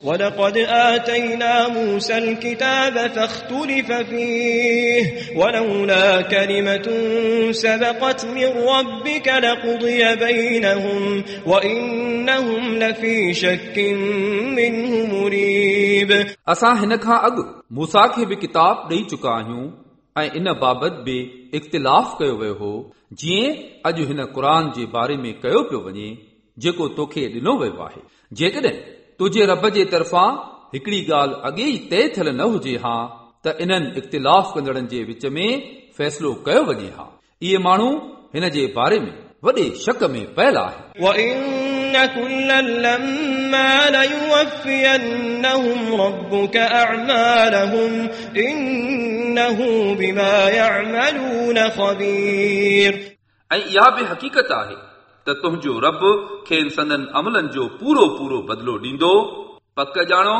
ولقد آتينا موسى الكتاب فاختلف فيه ولولا كلمة سبقت من ربك لقضي بينهم وإنهم لفي شك منه مريب असां हिन खां अॻु मूसा खे बि किताब ॾेई चुका आहियूं ऐं इन बाबति बि इख़्तिलाफ़ कयो वियो हो जीअं अॼु हिन क़ुर जे बारे में कयो पियो वञे जेको तोखे ॾिनो वियो आहे जेकॾहिं تےفاڑی تے ہاں اختلاف حقیقت ہے त तुंहिंजो रब खेनि संदन अमलनि जो पूरो पूरो बदिलो ॾींदो पक ॼाणो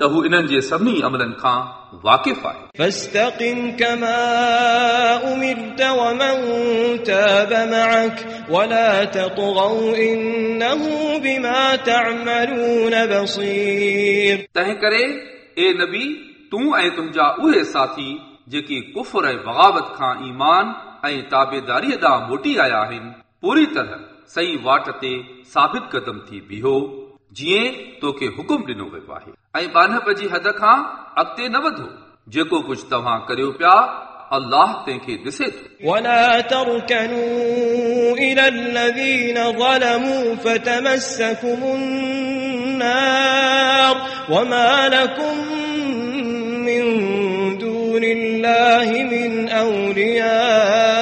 त हू इन्हनि जे सभिनी अमलनि खां वाक़िफ़ आहे فاستقم كما أمرت ومن تاب معك ولا تطغوا إنه بما تعملون بصير तंहिं करे ए नबी तूं ऐं तुंहिंजा उहे साथी जेके कुफर ऐं बग़ावत खां ईमान ऐं ताबेदारीअ ॾांहुं मोटी आया आहिनि पूरी तरह सही वाट ते साबित क़दम थी बीहो जीअं तोखे हुकुम ॾिनो वियो आहे ऐं बानप जी हद खां अॻिते न वधो जेको कुझु तव्हां करियो पिया अल्लाह तंहिंखे ॾिसे थो ولا تركنوا إلى الذين ظلموا فتمسكم النار وما لكم من دون الله من أولياء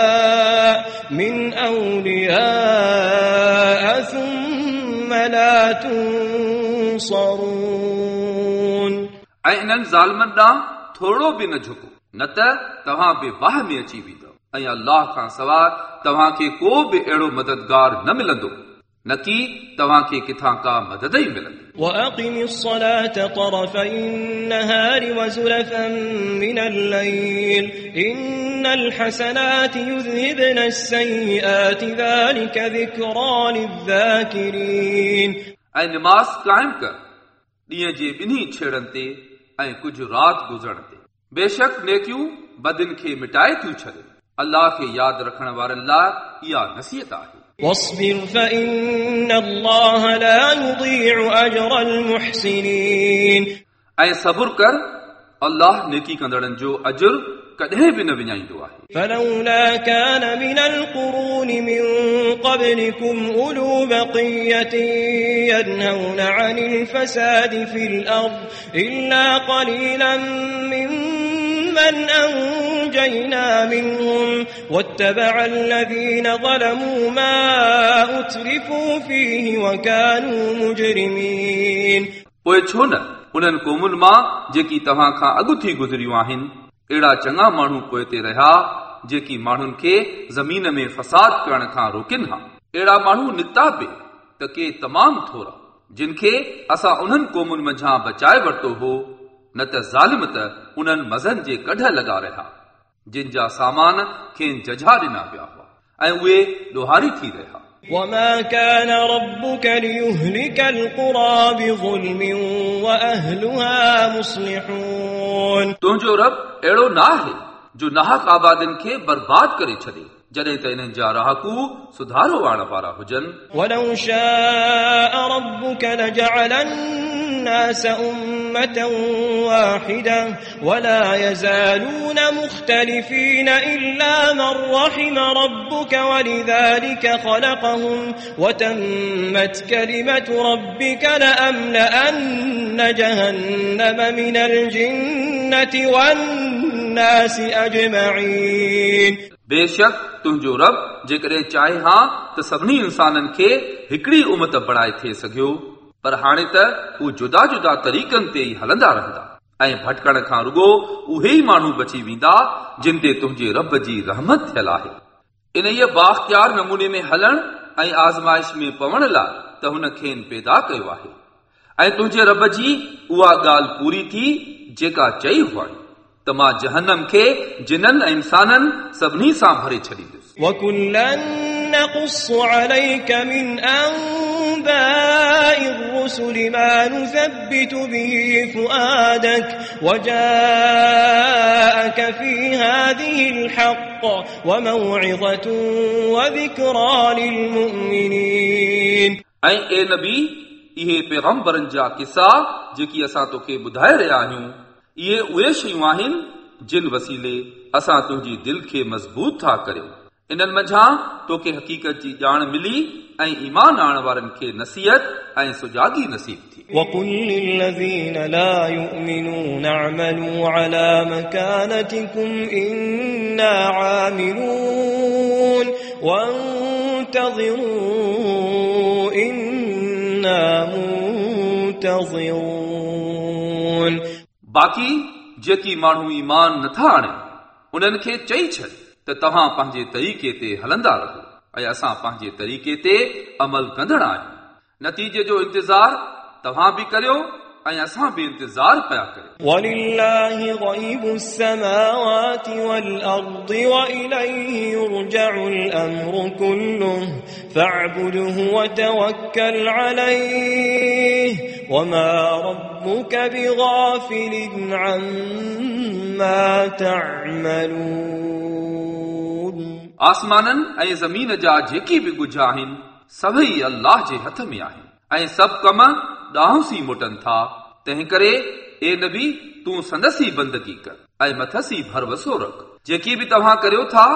من أولياء تنصرون ऐं इन्हनि ज़ालमनि ॾांहुं थोरो बि न झुको न त तव्हां बि वाह में अची वेंदव ऐं अल्लाह खां सवाइ तव्हांखे को बि अहिड़ो मददगार न मिलंदो न की तव्हांखे किथां का मदद ई मिलंदी وأقم الصلاة طرفي النهار وزلفا من الليل إن الحسنات يذهبن السيئات ذلك ذكرى للذاكرين ऐं निमाज़ क़ाइमु कर ॾींहं जे ॿिन्ही छेड़नि ते ऐं कुझु राति गुज़रण ते बेशक नेकियूं बदिन खे मिटाए थियूं छॾनि अल्लाह खे यादि रखण वारनि लाइ इहा नसीहत आहे واصبر فإن الله لا يضيع أجر المحسنين ऐं सबुर कर अल्लाह नेकी कंदड़नि जो अजुर कॾहिं बि न विञाईंदो आहे فلولا كان من القرون من قبلكم أولو بقية ينهون عن الفساد في الأرض إلا قليلا ممن أنجينا منهم واتبع الذين ظلموا ما أترفوا فيه وكانوا مجرمين पोइ छो न उन्हनि क़ौमुनि मां जेकी तव्हां खां अॻु थी गुज़रियूं आहिनि अहिड़ा चङा माण्हू पोइ ते रहिया जेकी माण्हुनि खे ज़मीन में फसाद करण खां रोकिन हा अहिड़ा माण्हू निकिता बि त के तमामु थोरा जिन खे असां उन्हनि क़ौमुनि मंझां बचाए वरितो हो न त ज़ालिम त उन्हनि मज़नि जे कढ लॻा रहिया जिन जा सामान खेनि जझा ॾिना पिया हुआ ऐं उहे ॾोहारी थी रहिया وما كان ربك ليهلك القرى بظلم وأهلها مصلحون तुंहिंजो रब अहिड़ो न आहे जो नाहक आबादियुनि खे बर्बाद करे छॾे जॾहिं त इन्हनि जा रहाकू सुधारो आणण वारा हुजनि ولو شاء ربك لجعل الناس أمة واحدة ولا يزالون مختلفين إلا من رحم ربك ولذلك خلقهم وتمت كلمة ربك لأملأن جهنم من الجنة والناس أجمعين बेशक तुंहिंजो रब जेकॾहिं चाहे हा त सभिनी इंसाननि खे हिकिड़ी उमत बणाए थिए सघियो پر ہانے تریقن ہلدا رندا بٹکڑ کا روگو اہ مو بچی ودا جن کے تمے رب جی رحمت تھل ہے ان باختار نمونے میں ہلن ای آزمائش میں پونے لائن پیدا کرب کی وہی تھی چی ہوئی تو جہنم کے جنسان سبھی سے مرے چڈیس نقص عليك من أنباء الرسل ما نثبت به فؤادك وجاءك في هذه الحق وموعظة وذكرى للمؤمنين ऐं ए नबी इहे पैगम्बरनि जा किसा जेकी असां तोखे ॿुधाए रहिया आहियूं इहे उहे शयूं आहिनि जिन वसीले असां तुंहिंजी दिलि खे मज़बूत था करियो इन्हनि मंझां तोखे हक़ीक़त जी ॼाण मिली ऐं ईमान आणण वारनि खे नसीहत ऐं सुजागी नसीब थी وقل للذين لا يؤمنون اعملوا على مكانتكم إنا عاملون وانتظروا إنا منتظرون बाक़ी जेकी माण्हू ईमान नथा आणनि उन्हनि खे चई छॾ त तव्हां पंहिंजे तरीक़े ते हलंदा रहो ऐं असां पंहिंजे तरीक़े ते अमल कंदड़ आहियूं नतीजे जो इंतज़ार तव्हां बि करियो ऐं असां बि इंतज़ार पिया करियो ولله غيب السماوات والأرض وإليه يرجع الأمر كله فاعبده وتوكل عليه وما ربك بغافل عما تعملون आसमाननि ऐं ज़मीन जा जेके बि गुझ आहिनि सभई अल्लाह जे हथ में आहिनि ऐं सभु कम ॾांहुंसी मोटनि था तंहिं करे ए नबी तूं संदसी बंदगी कर ऐं मथसी भरवसो रख जेकी बि तव्हां करियो था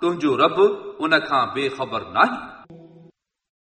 तुंहिंजो रब उन खां बेख़बर नाहे